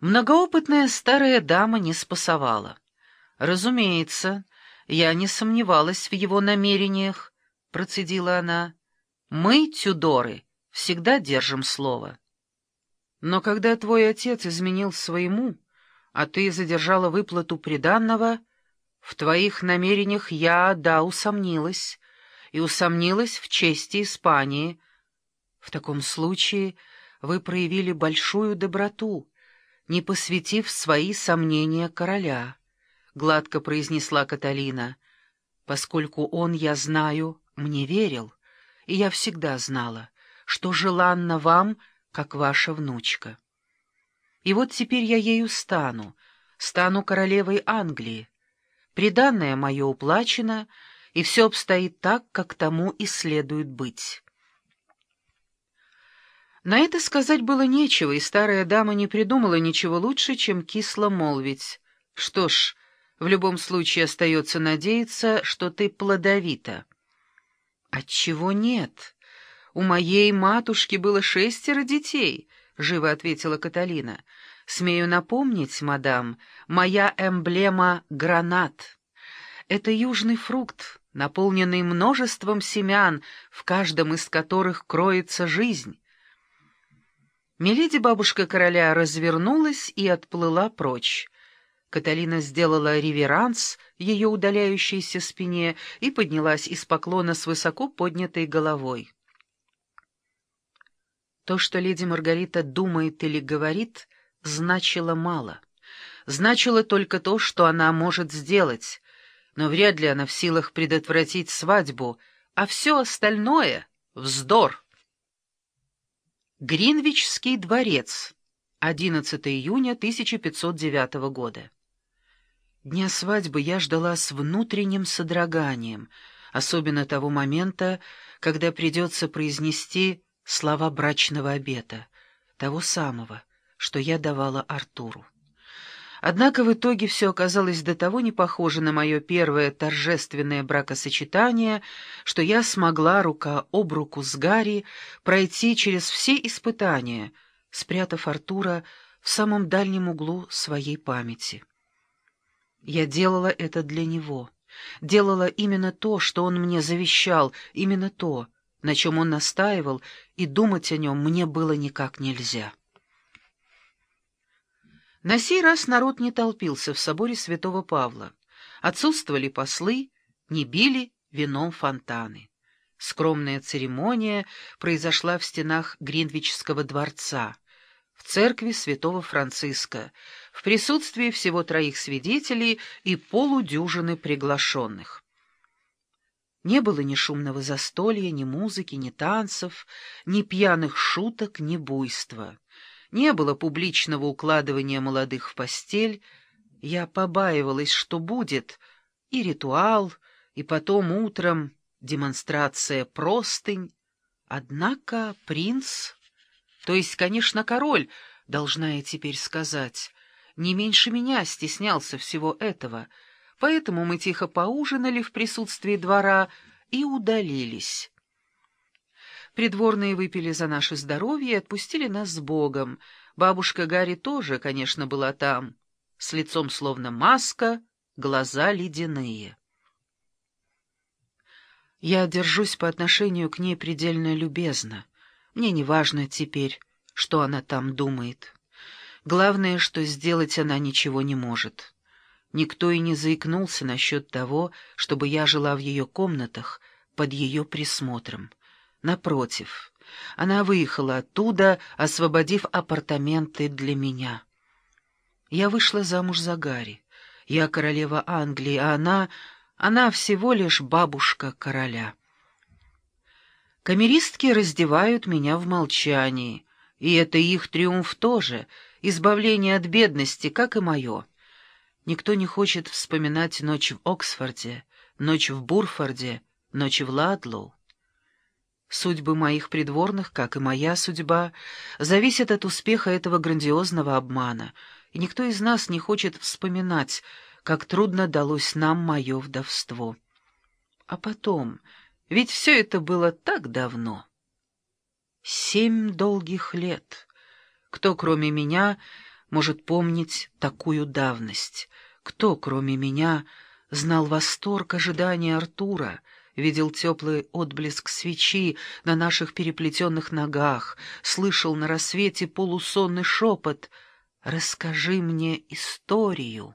Многоопытная старая дама не спасовала. Разумеется, я не сомневалась в его намерениях, процедила она. Мы, Тюдоры, всегда держим слово. Но когда твой отец изменил своему, а ты задержала выплату приданного, в твоих намерениях я, да, усомнилась, и усомнилась в чести Испании. В таком случае вы проявили большую доброту, не посвятив свои сомнения короля, — гладко произнесла Каталина, — поскольку он, я знаю, мне верил, и я всегда знала, что желанно вам, как ваша внучка. И вот теперь я ею стану, стану королевой Англии. Приданное мое уплачено, и все обстоит так, как тому и следует быть». На это сказать было нечего, и старая дама не придумала ничего лучше, чем кисло молвить. Что ж, в любом случае остается надеяться, что ты плодовита. Отчего нет? У моей матушки было шестеро детей, — живо ответила Каталина. Смею напомнить, мадам, моя эмблема — гранат. Это южный фрукт, наполненный множеством семян, в каждом из которых кроется жизнь. Миледи бабушка короля развернулась и отплыла прочь. Каталина сделала реверанс ее удаляющейся спине и поднялась из поклона с высоко поднятой головой. То, что леди Маргарита думает или говорит, значило мало. Значило только то, что она может сделать, но вряд ли она в силах предотвратить свадьбу, а все остальное — вздор. Гринвичский дворец. 11 июня 1509 года. Дня свадьбы я ждала с внутренним содроганием, особенно того момента, когда придется произнести слова брачного обета, того самого, что я давала Артуру. Однако в итоге все оказалось до того не похоже на мое первое торжественное бракосочетание, что я смогла рука об руку с Гарри пройти через все испытания, спрятав Артура в самом дальнем углу своей памяти. Я делала это для него, делала именно то, что он мне завещал, именно то, на чем он настаивал, и думать о нем мне было никак нельзя. На сей раз народ не толпился в соборе святого Павла. Отсутствовали послы, не били вином фонтаны. Скромная церемония произошла в стенах Гринвичского дворца, в церкви святого Франциска, в присутствии всего троих свидетелей и полудюжины приглашенных. Не было ни шумного застолья, ни музыки, ни танцев, ни пьяных шуток, ни буйства не было публичного укладывания молодых в постель. Я побаивалась, что будет и ритуал, и потом утром демонстрация простынь. Однако принц, то есть, конечно, король, должна я теперь сказать, не меньше меня стеснялся всего этого, поэтому мы тихо поужинали в присутствии двора и удалились. Придворные выпили за наше здоровье и отпустили нас с Богом. Бабушка Гарри тоже, конечно, была там, с лицом словно маска, глаза ледяные. Я держусь по отношению к ней предельно любезно. Мне не важно теперь, что она там думает. Главное, что сделать она ничего не может. Никто и не заикнулся насчет того, чтобы я жила в ее комнатах под ее присмотром. Напротив, она выехала оттуда, освободив апартаменты для меня. Я вышла замуж за Гарри. Я королева Англии, а она... она всего лишь бабушка короля. Камеристки раздевают меня в молчании, и это их триумф тоже, избавление от бедности, как и мое. Никто не хочет вспоминать ночь в Оксфорде, ночь в Бурфорде, ночь в Ладлоу. Судьбы моих придворных, как и моя судьба, зависят от успеха этого грандиозного обмана, и никто из нас не хочет вспоминать, как трудно далось нам мое вдовство. А потом, ведь все это было так давно. Семь долгих лет. Кто, кроме меня, может помнить такую давность? Кто, кроме меня, знал восторг ожидания Артура, видел теплый отблеск свечи на наших переплетенных ногах, слышал на рассвете полусонный шепот «Расскажи мне историю».